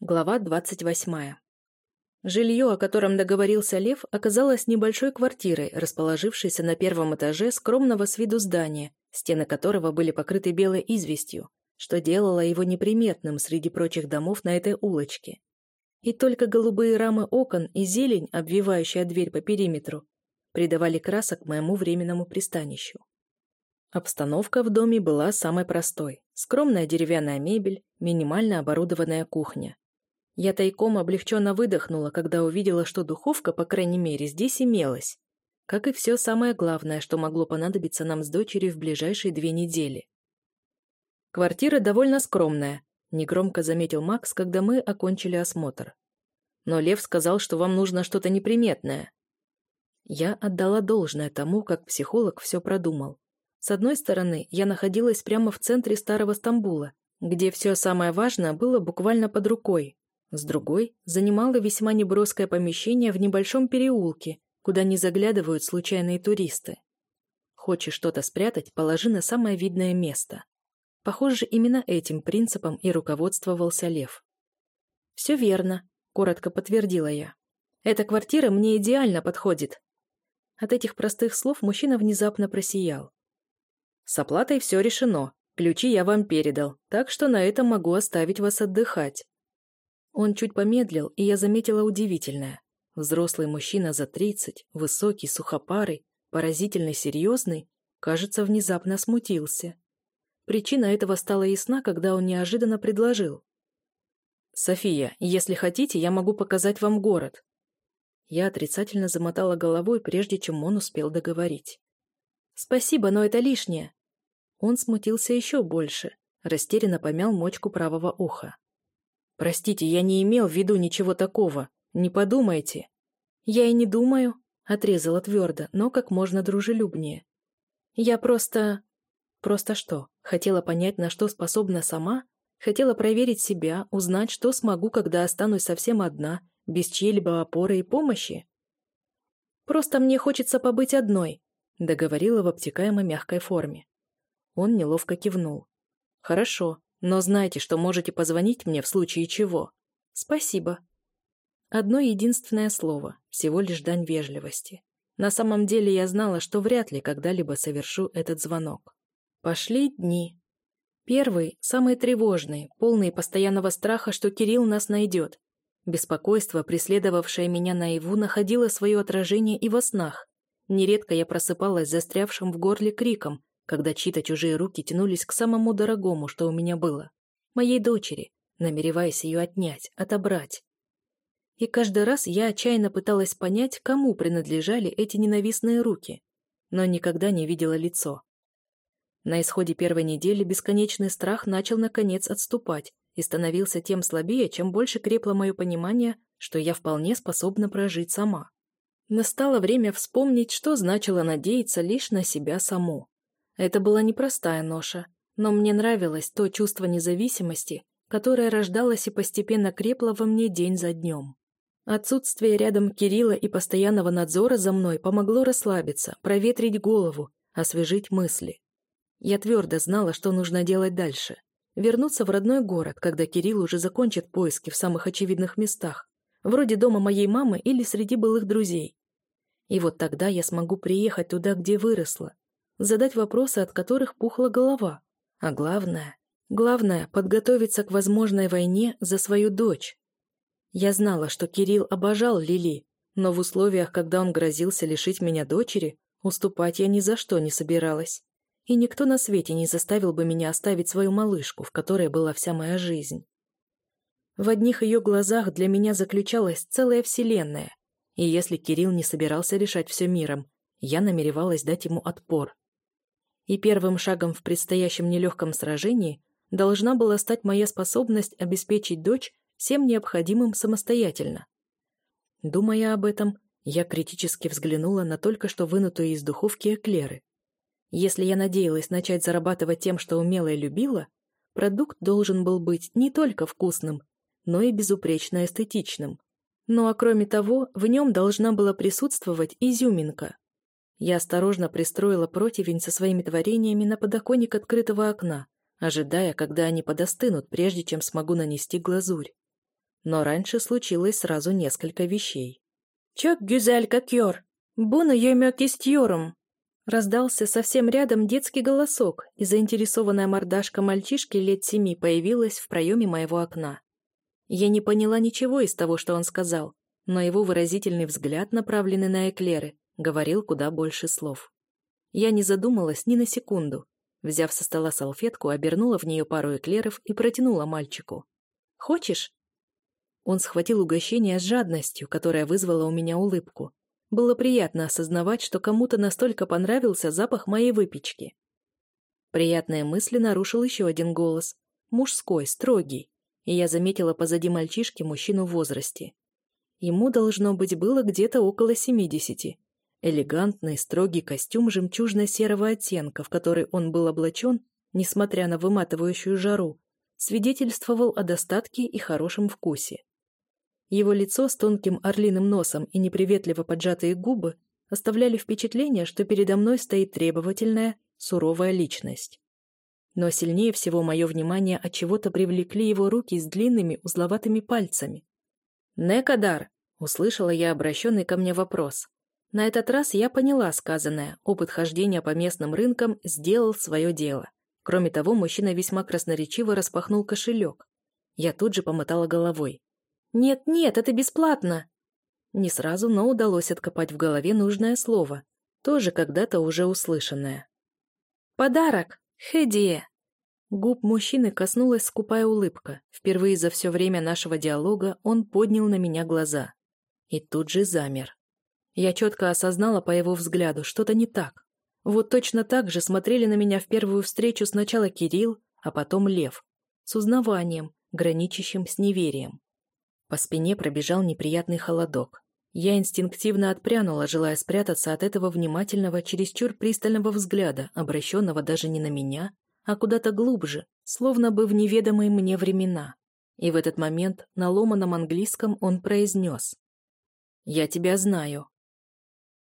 Глава 28. Жилье, о котором договорился Лев, оказалось небольшой квартирой, расположившейся на первом этаже скромного с виду здания, стены которого были покрыты белой известью, что делало его неприметным среди прочих домов на этой улочке. И только голубые рамы окон и зелень, обвивающая дверь по периметру, придавали красок моему временному пристанищу. Обстановка в доме была самой простой. Скромная деревянная мебель, минимально оборудованная кухня. Я тайком облегченно выдохнула, когда увидела, что духовка, по крайней мере, здесь имелась. Как и все самое главное, что могло понадобиться нам с дочерью в ближайшие две недели. Квартира довольно скромная, негромко заметил Макс, когда мы окончили осмотр. Но Лев сказал, что вам нужно что-то неприметное. Я отдала должное тому, как психолог все продумал. С одной стороны, я находилась прямо в центре старого Стамбула, где все самое важное было буквально под рукой, с другой занимала весьма неброское помещение в небольшом переулке, куда не заглядывают случайные туристы. Хочешь что-то спрятать, положи на самое видное место. Похоже, именно этим принципом и руководствовался Лев. «Все верно», — коротко подтвердила я. «Эта квартира мне идеально подходит». От этих простых слов мужчина внезапно просиял. «С оплатой все решено. Ключи я вам передал, так что на этом могу оставить вас отдыхать. Он чуть помедлил, и я заметила удивительное. Взрослый мужчина за тридцать, высокий, сухопарый, поразительно серьезный, кажется, внезапно смутился. Причина этого стала ясна, когда он неожиданно предложил. «София, если хотите, я могу показать вам город». Я отрицательно замотала головой, прежде чем он успел договорить. «Спасибо, но это лишнее». Он смутился еще больше, растерянно помял мочку правого уха. «Простите, я не имел в виду ничего такого. Не подумайте». «Я и не думаю», — отрезала твердо, но как можно дружелюбнее. «Я просто...» «Просто что? Хотела понять, на что способна сама? Хотела проверить себя, узнать, что смогу, когда останусь совсем одна, без чьей-либо опоры и помощи?» «Просто мне хочется побыть одной», — договорила в обтекаемо мягкой форме. Он неловко кивнул. «Хорошо, но знайте, что можете позвонить мне в случае чего. Спасибо. Одно единственное слово, всего лишь дань вежливости. На самом деле я знала, что вряд ли когда-либо совершу этот звонок. Пошли дни. Первый, самый тревожный, полный постоянного страха, что Кирилл нас найдет. Беспокойство, преследовавшее меня наяву, находило свое отражение и во снах. Нередко я просыпалась застрявшим в горле криком, когда чьи-то чужие руки тянулись к самому дорогому, что у меня было, моей дочери, намереваясь ее отнять, отобрать. И каждый раз я отчаянно пыталась понять, кому принадлежали эти ненавистные руки, но никогда не видела лицо. На исходе первой недели бесконечный страх начал наконец отступать и становился тем слабее, чем больше крепло мое понимание, что я вполне способна прожить сама. Настало время вспомнить, что значило надеяться лишь на себя саму. Это была непростая ноша, но мне нравилось то чувство независимости, которое рождалось и постепенно крепло во мне день за днем. Отсутствие рядом Кирилла и постоянного надзора за мной помогло расслабиться, проветрить голову, освежить мысли. Я твердо знала, что нужно делать дальше. Вернуться в родной город, когда Кирилл уже закончит поиски в самых очевидных местах, вроде дома моей мамы или среди былых друзей. И вот тогда я смогу приехать туда, где выросла, задать вопросы, от которых пухла голова. А главное, главное — подготовиться к возможной войне за свою дочь. Я знала, что Кирилл обожал Лили, но в условиях, когда он грозился лишить меня дочери, уступать я ни за что не собиралась. И никто на свете не заставил бы меня оставить свою малышку, в которой была вся моя жизнь. В одних ее глазах для меня заключалась целая вселенная, и если Кирилл не собирался решать все миром, я намеревалась дать ему отпор. И первым шагом в предстоящем нелегком сражении должна была стать моя способность обеспечить дочь всем необходимым самостоятельно. Думая об этом, я критически взглянула на только что вынутые из духовки эклеры. Если я надеялась начать зарабатывать тем, что умела и любила, продукт должен был быть не только вкусным, но и безупречно эстетичным. Ну а кроме того, в нем должна была присутствовать изюминка. Я осторожно пристроила противень со своими творениями на подоконник открытого окна, ожидая, когда они подостынут, прежде чем смогу нанести глазурь. но раньше случилось сразу несколько вещей. «Чок гюзель какьор! Буна йомёк истьорум!» Раздался совсем рядом детский голосок, и заинтересованная мордашка мальчишки лет семи появилась в проеме моего окна. Я не поняла ничего из того, что он сказал, но его выразительный взгляд, направленный на эклеры, говорил куда больше слов. Я не задумалась ни на секунду. Взяв со стола салфетку, обернула в нее пару эклеров и протянула мальчику. «Хочешь?» Он схватил угощение с жадностью, которая вызвала у меня улыбку. Было приятно осознавать, что кому-то настолько понравился запах моей выпечки. Приятные мысли нарушил еще один голос. Мужской, строгий. И я заметила позади мальчишки мужчину в возрасте. Ему, должно быть, было где-то около семидесяти. Элегантный, строгий костюм жемчужно-серого оттенка, в который он был облачен, несмотря на выматывающую жару, свидетельствовал о достатке и хорошем вкусе. Его лицо с тонким орлиным носом и неприветливо поджатые губы оставляли впечатление, что передо мной стоит требовательная, суровая личность. Но сильнее всего мое внимание от чего-то привлекли его руки с длинными узловатыми пальцами. «Некадар!» — услышала я обращенный ко мне вопрос. На этот раз я поняла сказанное, опыт хождения по местным рынкам сделал свое дело. Кроме того, мужчина весьма красноречиво распахнул кошелек. Я тут же помотала головой. «Нет-нет, это бесплатно!» Не сразу, но удалось откопать в голове нужное слово, тоже когда-то уже услышанное. «Подарок! Хедие!» Губ мужчины коснулась скупая улыбка. Впервые за все время нашего диалога он поднял на меня глаза. И тут же замер. Я четко осознала по его взгляду, что-то не так. Вот точно так же смотрели на меня в первую встречу сначала Кирилл, а потом Лев. С узнаванием, граничащим с неверием. По спине пробежал неприятный холодок. Я инстинктивно отпрянула, желая спрятаться от этого внимательного, чересчур пристального взгляда, обращенного даже не на меня, а куда-то глубже, словно бы в неведомые мне времена. И в этот момент на ломаном английском он произнес. «Я тебя знаю».